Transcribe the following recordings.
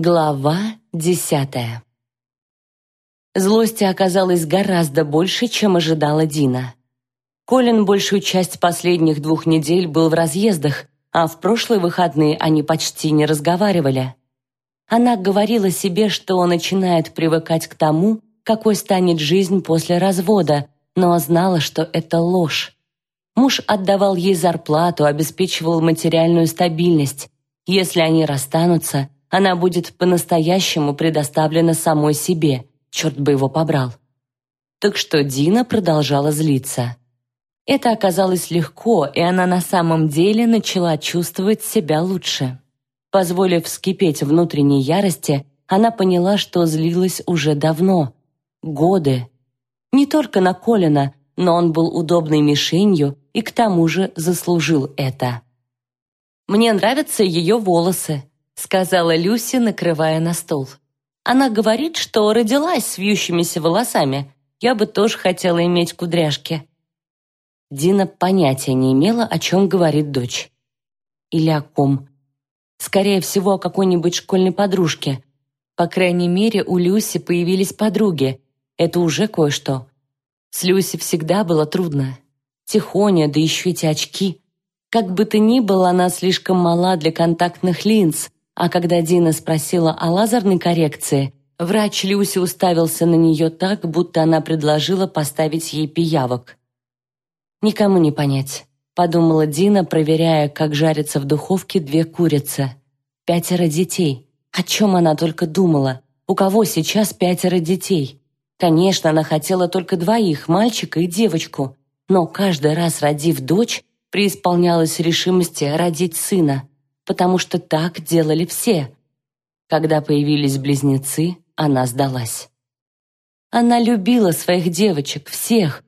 Глава десятая Злости оказалось гораздо больше, чем ожидала Дина. Колин большую часть последних двух недель был в разъездах, а в прошлые выходные они почти не разговаривали. Она говорила себе, что начинает привыкать к тому, какой станет жизнь после развода, но знала, что это ложь. Муж отдавал ей зарплату, обеспечивал материальную стабильность. Если они расстанутся, она будет по-настоящему предоставлена самой себе, черт бы его побрал. Так что Дина продолжала злиться. Это оказалось легко, и она на самом деле начала чувствовать себя лучше. Позволив вскипеть внутренней ярости, она поняла, что злилась уже давно. Годы. Не только на Колина, но он был удобной мишенью и к тому же заслужил это. «Мне нравятся ее волосы», сказала Люси, накрывая на стол. Она говорит, что родилась с вьющимися волосами. Я бы тоже хотела иметь кудряшки. Дина понятия не имела, о чем говорит дочь. Или о ком. Скорее всего, о какой-нибудь школьной подружке. По крайней мере, у Люси появились подруги. Это уже кое-что. С Люси всегда было трудно. Тихоня, да еще эти очки. Как бы то ни было, она слишком мала для контактных линз, а когда Дина спросила о лазерной коррекции, врач Люси уставился на нее так, будто она предложила поставить ей пиявок. «Никому не понять», — подумала Дина, проверяя, как жарятся в духовке две курицы. «Пятеро детей. О чем она только думала? У кого сейчас пятеро детей?» Конечно, она хотела только двоих, мальчика и девочку, но каждый раз, родив дочь, преисполнялась решимости родить сына потому что так делали все. Когда появились близнецы, она сдалась. Она любила своих девочек, всех,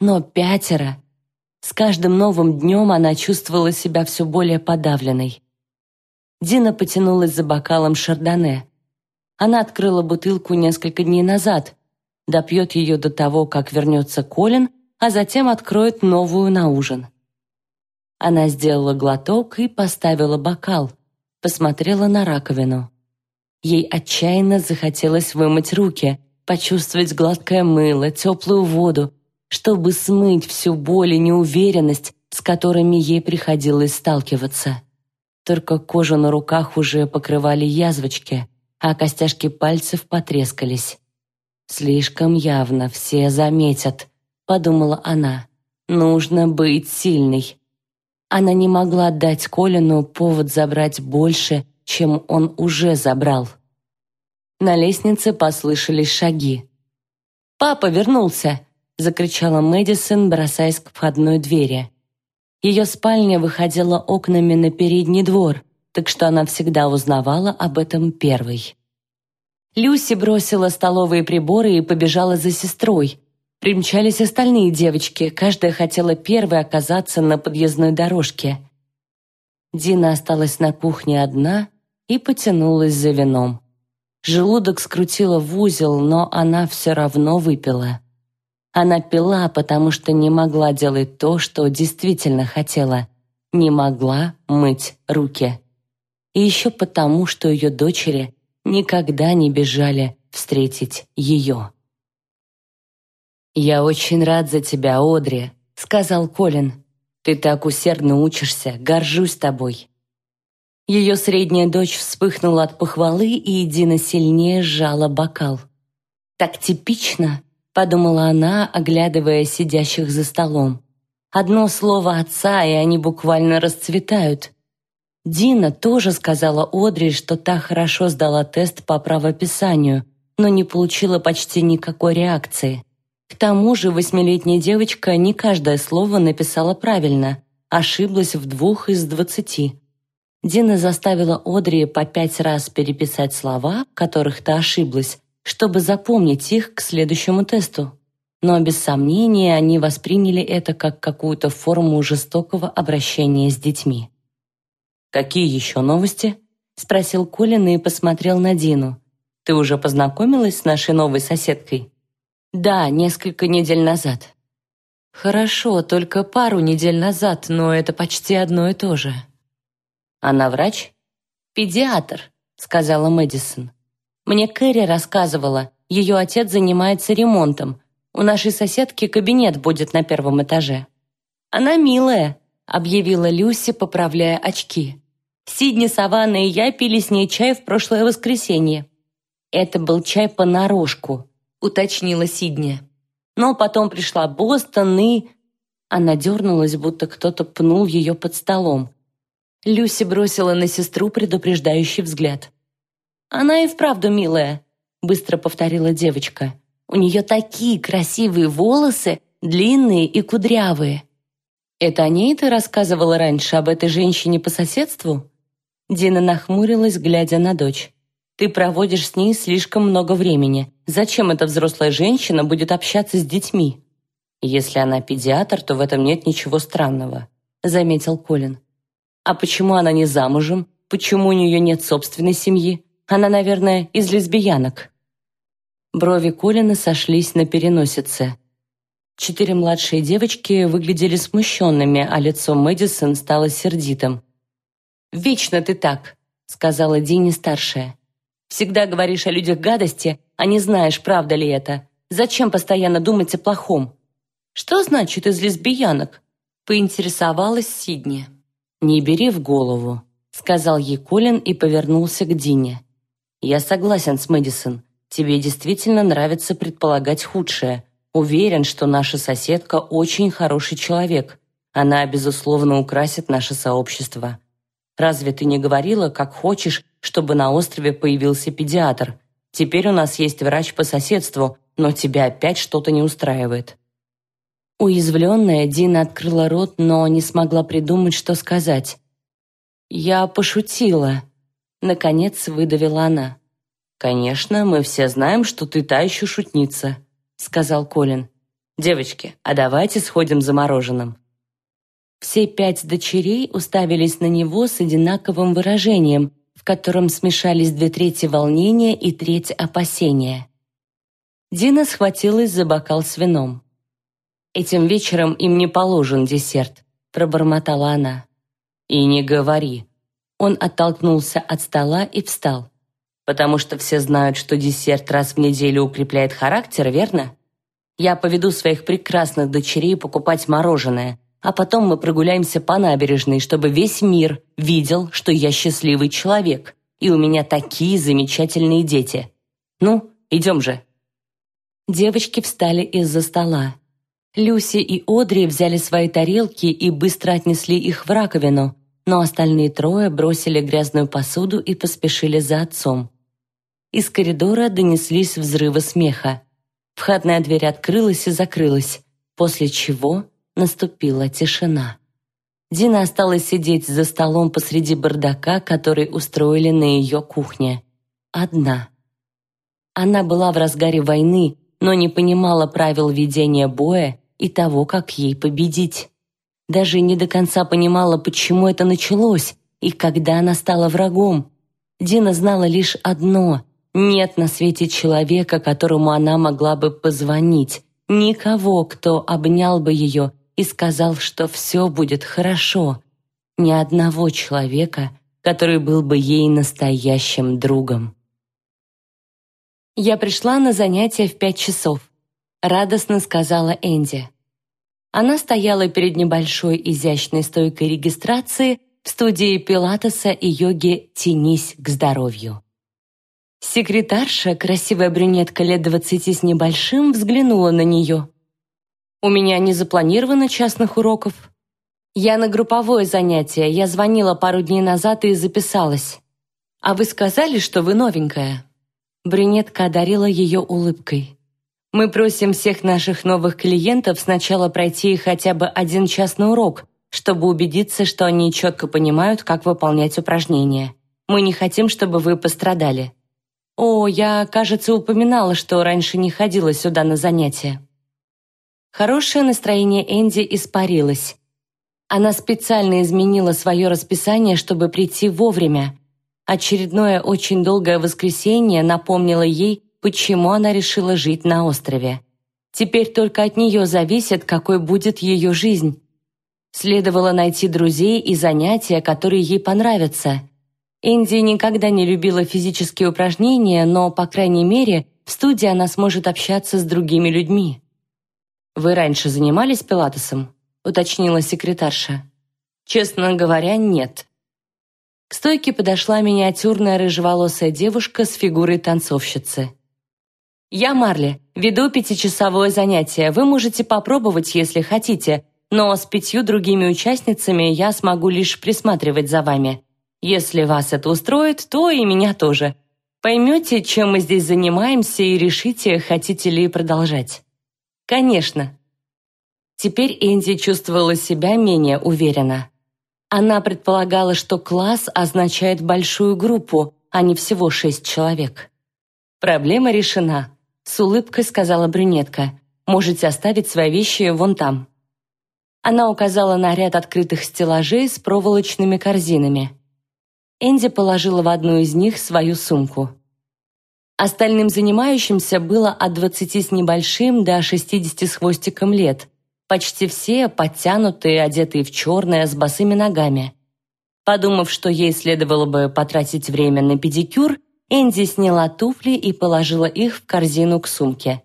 но пятеро. С каждым новым днем она чувствовала себя все более подавленной. Дина потянулась за бокалом шардоне. Она открыла бутылку несколько дней назад, допьет ее до того, как вернется Колин, а затем откроет новую на ужин. Она сделала глоток и поставила бокал, посмотрела на раковину. Ей отчаянно захотелось вымыть руки, почувствовать гладкое мыло, теплую воду, чтобы смыть всю боль и неуверенность, с которыми ей приходилось сталкиваться. Только кожу на руках уже покрывали язвочки, а костяшки пальцев потрескались. «Слишком явно все заметят», — подумала она. «Нужно быть сильной». Она не могла дать Колину повод забрать больше, чем он уже забрал. На лестнице послышались шаги. «Папа вернулся!» — закричала Мэдисон, бросаясь к входной двери. Ее спальня выходила окнами на передний двор, так что она всегда узнавала об этом первой. Люси бросила столовые приборы и побежала за сестрой, Примчались остальные девочки, каждая хотела первой оказаться на подъездной дорожке. Дина осталась на кухне одна и потянулась за вином. Желудок скрутила в узел, но она все равно выпила. Она пила, потому что не могла делать то, что действительно хотела. Не могла мыть руки. И еще потому, что ее дочери никогда не бежали встретить ее. «Я очень рад за тебя, Одри», — сказал Колин. «Ты так усердно учишься, горжусь тобой». Ее средняя дочь вспыхнула от похвалы, и Дина сильнее сжала бокал. «Так типично», — подумала она, оглядывая сидящих за столом. «Одно слово отца, и они буквально расцветают». Дина тоже сказала Одри, что та хорошо сдала тест по правописанию, но не получила почти никакой реакции. К тому же восьмилетняя девочка не каждое слово написала правильно, ошиблась в двух из двадцати. Дина заставила Одри по пять раз переписать слова, которых та ошиблась, чтобы запомнить их к следующему тесту. Но без сомнения они восприняли это как какую-то форму жестокого обращения с детьми. «Какие еще новости?» — спросил Колин и посмотрел на Дину. «Ты уже познакомилась с нашей новой соседкой?» Да, несколько недель назад. Хорошо, только пару недель назад, но это почти одно и то же. Она врач? Педиатр. сказала Мэдисон. «Мне Кэрри рассказывала, ее отец занимается ремонтом. У нашей соседки кабинет будет на первом этаже». «Она милая», — объявила Люси, поправляя очки. «Сидни, Саванна и я пили с ней чай в прошлое воскресенье». «Это был чай понарошку», — уточнила Сидни. «Но потом пришла Бостон и...» Она дернулась, будто кто-то пнул ее под столом. Люси бросила на сестру предупреждающий взгляд. «Она и вправду милая», — быстро повторила девочка. «У нее такие красивые волосы, длинные и кудрявые». «Это о ней ты рассказывала раньше, об этой женщине по соседству?» Дина нахмурилась, глядя на дочь. «Ты проводишь с ней слишком много времени. Зачем эта взрослая женщина будет общаться с детьми?» «Если она педиатр, то в этом нет ничего странного», — заметил Колин. «А почему она не замужем? Почему у нее нет собственной семьи? Она, наверное, из лесбиянок». Брови Колина сошлись на переносице. Четыре младшие девочки выглядели смущенными, а лицо Мэдисон стало сердитым. «Вечно ты так», — сказала Дини старшая. «Всегда говоришь о людях гадости, а не знаешь, правда ли это. Зачем постоянно думать о плохом?» «Что значит из лесбиянок?» — поинтересовалась Сидни. «Не бери в голову», — сказал ей Колин и повернулся к Дине. «Я согласен с Мэдисон. Тебе действительно нравится предполагать худшее. Уверен, что наша соседка очень хороший человек. Она, безусловно, украсит наше сообщество. Разве ты не говорила, как хочешь, чтобы на острове появился педиатр? Теперь у нас есть врач по соседству, но тебя опять что-то не устраивает». Уязвленная, Дина открыла рот, но не смогла придумать, что сказать. «Я пошутила», — наконец выдавила она. «Конечно, мы все знаем, что ты та еще шутница», — сказал Колин. «Девочки, а давайте сходим за мороженым». Все пять дочерей уставились на него с одинаковым выражением, котором смешались две трети волнения и треть опасения. Дина схватилась за бокал с вином. «Этим вечером им не положен десерт», — пробормотала она. «И не говори». Он оттолкнулся от стола и встал. «Потому что все знают, что десерт раз в неделю укрепляет характер, верно? Я поведу своих прекрасных дочерей покупать мороженое, а потом мы прогуляемся по набережной, чтобы весь мир видел, что я счастливый человек, и у меня такие замечательные дети. Ну, идем же». Девочки встали из-за стола. Люси и Одри взяли свои тарелки и быстро отнесли их в раковину, но остальные трое бросили грязную посуду и поспешили за отцом. Из коридора донеслись взрывы смеха. Входная дверь открылась и закрылась, после чего наступила тишина. Дина осталась сидеть за столом посреди бардака, который устроили на ее кухне. Одна. Она была в разгаре войны, но не понимала правил ведения боя и того, как ей победить. Даже не до конца понимала, почему это началось и когда она стала врагом. Дина знала лишь одно — нет на свете человека, которому она могла бы позвонить, никого, кто обнял бы ее и сказал, что все будет хорошо, ни одного человека, который был бы ей настоящим другом. Я пришла на занятия в пять часов радостно сказала Энди. Она стояла перед небольшой изящной стойкой регистрации в студии пилатеса и йоги «Тянись к здоровью». Секретарша, красивая брюнетка лет двадцати с небольшим, взглянула на нее. «У меня не запланировано частных уроков. Я на групповое занятие, я звонила пару дней назад и записалась. А вы сказали, что вы новенькая?» Брюнетка одарила ее улыбкой. Мы просим всех наших новых клиентов сначала пройти хотя бы один частный урок, чтобы убедиться, что они четко понимают, как выполнять упражнения. Мы не хотим, чтобы вы пострадали. О, я, кажется, упоминала, что раньше не ходила сюда на занятия. Хорошее настроение Энди испарилось. Она специально изменила свое расписание, чтобы прийти вовремя. Очередное очень долгое воскресенье напомнило ей, почему она решила жить на острове. Теперь только от нее зависит, какой будет ее жизнь. Следовало найти друзей и занятия, которые ей понравятся. Энди никогда не любила физические упражнения, но, по крайней мере, в студии она сможет общаться с другими людьми. «Вы раньше занимались пилатесом?» — уточнила секретарша. «Честно говоря, нет». К стойке подошла миниатюрная рыжеволосая девушка с фигурой танцовщицы. «Я Марли, веду пятичасовое занятие. Вы можете попробовать, если хотите, но с пятью другими участницами я смогу лишь присматривать за вами. Если вас это устроит, то и меня тоже. Поймете, чем мы здесь занимаемся и решите, хотите ли продолжать. Конечно. Теперь Энди чувствовала себя менее уверенно. Она предполагала, что класс означает большую группу, а не всего шесть человек. Проблема решена. С улыбкой сказала брюнетка. «Можете оставить свои вещи вон там». Она указала на ряд открытых стеллажей с проволочными корзинами. Энди положила в одну из них свою сумку. Остальным занимающимся было от 20 с небольшим до 60 с хвостиком лет. Почти все подтянутые, одетые в черное, с босыми ногами. Подумав, что ей следовало бы потратить время на педикюр, Энди сняла туфли и положила их в корзину к сумке.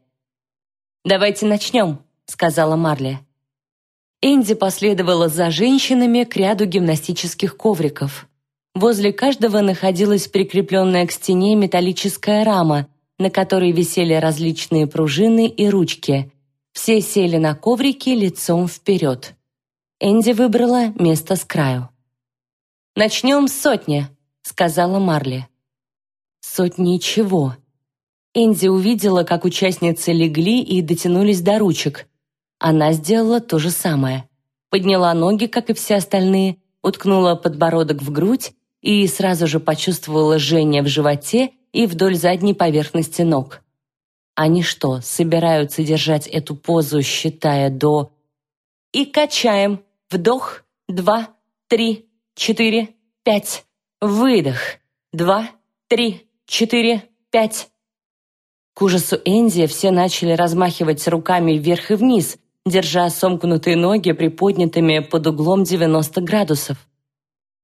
«Давайте начнем», — сказала Марли. Энди последовала за женщинами к ряду гимнастических ковриков. Возле каждого находилась прикрепленная к стене металлическая рама, на которой висели различные пружины и ручки. Все сели на коврики лицом вперед. Энди выбрала место с краю. «Начнем с сотни», — сказала Марли. Сотни чего? Энди увидела, как участницы легли и дотянулись до ручек. Она сделала то же самое. Подняла ноги, как и все остальные, уткнула подбородок в грудь и сразу же почувствовала жжение в животе и вдоль задней поверхности ног. Они что, собираются держать эту позу, считая до... И качаем. Вдох. Два, три, четыре, пять. Выдох. Два, три, четыре, пять». К ужасу Энди все начали размахивать руками вверх и вниз, держа сомкнутые ноги приподнятыми под углом 90 градусов.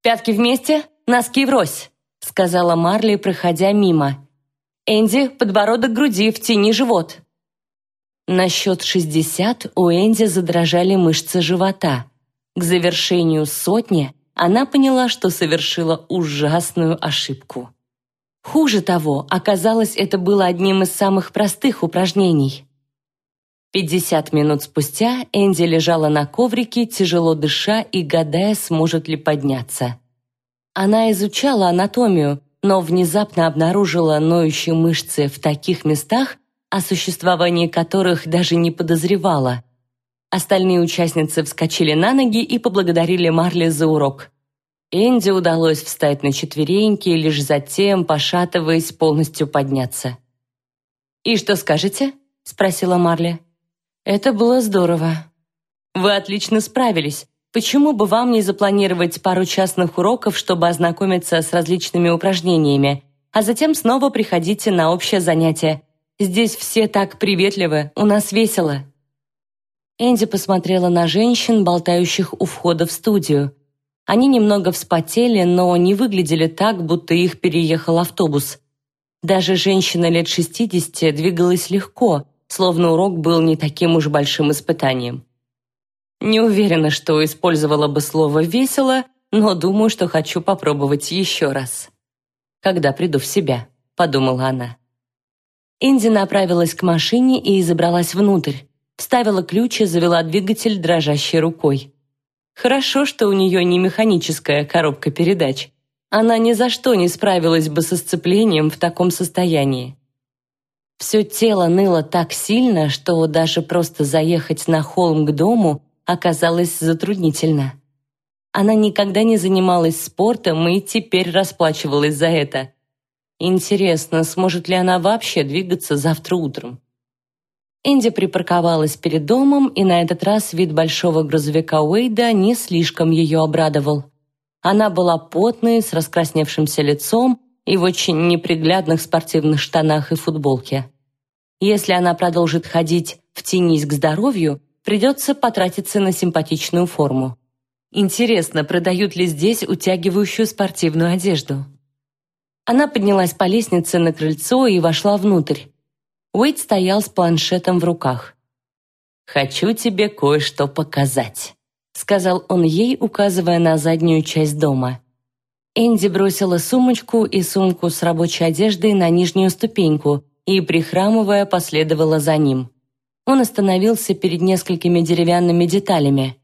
«Пятки вместе, носки врозь», — сказала Марли, проходя мимо. «Энди, подбородок груди, втяни живот». На счет 60 у Энди задрожали мышцы живота. К завершению сотни она поняла, что совершила ужасную ошибку. Хуже того, оказалось, это было одним из самых простых упражнений. Пятьдесят минут спустя Энди лежала на коврике, тяжело дыша и гадая, сможет ли подняться. Она изучала анатомию, но внезапно обнаружила ноющие мышцы в таких местах, о существовании которых даже не подозревала. Остальные участницы вскочили на ноги и поблагодарили Марли за урок. Энди удалось встать на четвереньки лишь затем, пошатываясь, полностью подняться. «И что скажете?» — спросила Марли. «Это было здорово. Вы отлично справились. Почему бы вам не запланировать пару частных уроков, чтобы ознакомиться с различными упражнениями, а затем снова приходите на общее занятие? Здесь все так приветливы, у нас весело». Энди посмотрела на женщин, болтающих у входа в студию. Они немного вспотели, но не выглядели так, будто их переехал автобус. Даже женщина лет 60 двигалась легко, словно урок был не таким уж большим испытанием. Не уверена, что использовала бы слово «весело», но думаю, что хочу попробовать еще раз. «Когда приду в себя», — подумала она. Инди направилась к машине и забралась внутрь. Вставила ключ и завела двигатель дрожащей рукой. Хорошо, что у нее не механическая коробка передач. Она ни за что не справилась бы со сцеплением в таком состоянии. Все тело ныло так сильно, что даже просто заехать на холм к дому оказалось затруднительно. Она никогда не занималась спортом и теперь расплачивалась за это. Интересно, сможет ли она вообще двигаться завтра утром? Энди припарковалась перед домом, и на этот раз вид большого грузовика Уэйда не слишком ее обрадовал. Она была потной, с раскрасневшимся лицом и в очень неприглядных спортивных штанах и футболке. Если она продолжит ходить «втянись к здоровью», придется потратиться на симпатичную форму. Интересно, продают ли здесь утягивающую спортивную одежду? Она поднялась по лестнице на крыльцо и вошла внутрь. Уэйд стоял с планшетом в руках. «Хочу тебе кое-что показать», — сказал он ей, указывая на заднюю часть дома. Энди бросила сумочку и сумку с рабочей одеждой на нижнюю ступеньку и, прихрамывая, последовала за ним. Он остановился перед несколькими деревянными деталями.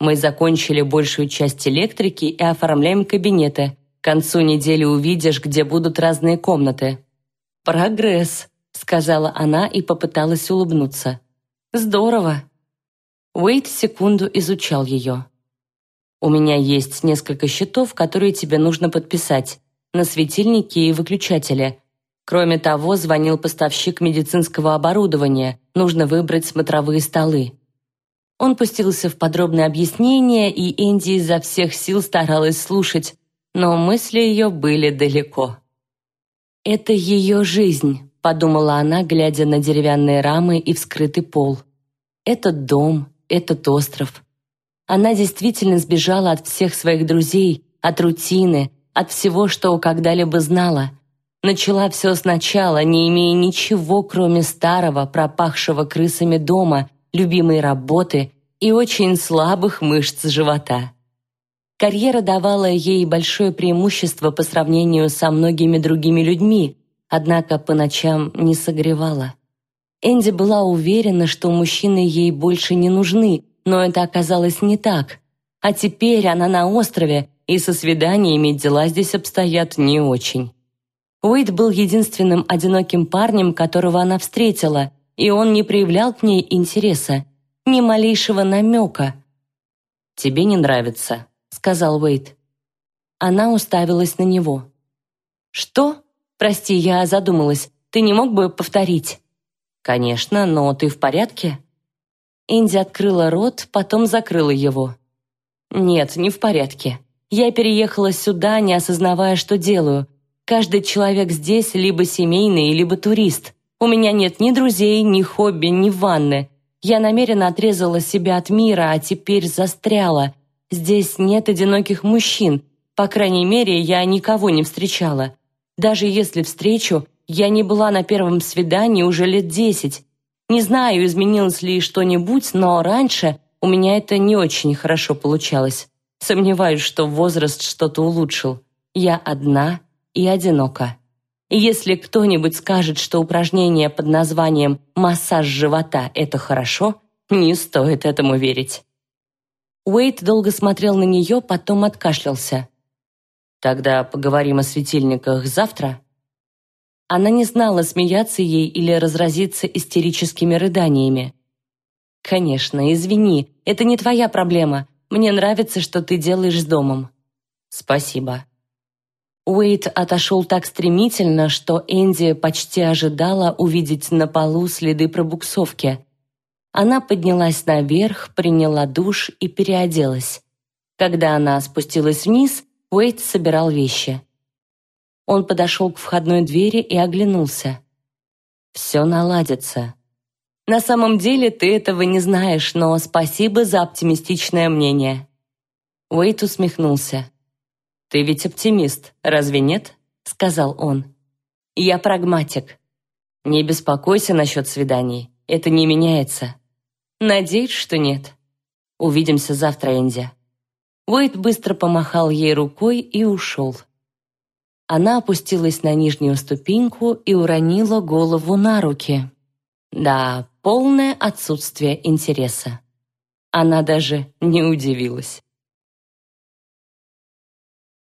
«Мы закончили большую часть электрики и оформляем кабинеты. К концу недели увидишь, где будут разные комнаты». «Прогресс», — сказала она и попыталась улыбнуться. Здорово. Уэйт секунду изучал ее. У меня есть несколько счетов, которые тебе нужно подписать. На светильнике и выключателе. Кроме того, звонил поставщик медицинского оборудования. Нужно выбрать смотровые столы. Он пустился в подробное объяснение, и Энди изо всех сил старалась слушать, но мысли ее были далеко. «Это ее жизнь», подумала она, глядя на деревянные рамы и вскрытый пол. Этот дом, этот остров. Она действительно сбежала от всех своих друзей, от рутины, от всего, что когда-либо знала. Начала все сначала, не имея ничего, кроме старого, пропахшего крысами дома, любимой работы и очень слабых мышц живота. Карьера давала ей большое преимущество по сравнению со многими другими людьми, однако по ночам не согревала. Энди была уверена, что мужчины ей больше не нужны, но это оказалось не так. А теперь она на острове, и со свиданиями дела здесь обстоят не очень. Уэйд был единственным одиноким парнем, которого она встретила, и он не проявлял к ней интереса, ни малейшего намека. «Тебе не нравится», — сказал Уэйд. Она уставилась на него. «Что?» «Прости, я задумалась. Ты не мог бы повторить?» «Конечно, но ты в порядке?» Инди открыла рот, потом закрыла его. «Нет, не в порядке. Я переехала сюда, не осознавая, что делаю. Каждый человек здесь либо семейный, либо турист. У меня нет ни друзей, ни хобби, ни ванны. Я намеренно отрезала себя от мира, а теперь застряла. Здесь нет одиноких мужчин. По крайней мере, я никого не встречала. Даже если встречу, я не была на первом свидании уже лет десять. Не знаю, изменилось ли что-нибудь, но раньше у меня это не очень хорошо получалось. Сомневаюсь, что возраст что-то улучшил. Я одна и одинока. И если кто-нибудь скажет, что упражнение под названием «массаж живота» — это хорошо, не стоит этому верить. Уэйт долго смотрел на нее, потом откашлялся. Тогда поговорим о светильниках завтра. Она не знала, смеяться ей или разразиться истерическими рыданиями. «Конечно, извини, это не твоя проблема. Мне нравится, что ты делаешь с домом». «Спасибо». Уэйт отошел так стремительно, что Энди почти ожидала увидеть на полу следы пробуксовки. Она поднялась наверх, приняла душ и переоделась. Когда она спустилась вниз, Уэйт собирал вещи. Он подошел к входной двери и оглянулся. «Все наладится». «На самом деле ты этого не знаешь, но спасибо за оптимистичное мнение». Уэйт усмехнулся. «Ты ведь оптимист, разве нет?» — сказал он. «Я прагматик. Не беспокойся насчет свиданий, это не меняется. Надеюсь, что нет. Увидимся завтра, Энди». Уэйд быстро помахал ей рукой и ушел. Она опустилась на нижнюю ступеньку и уронила голову на руки. Да, полное отсутствие интереса. Она даже не удивилась.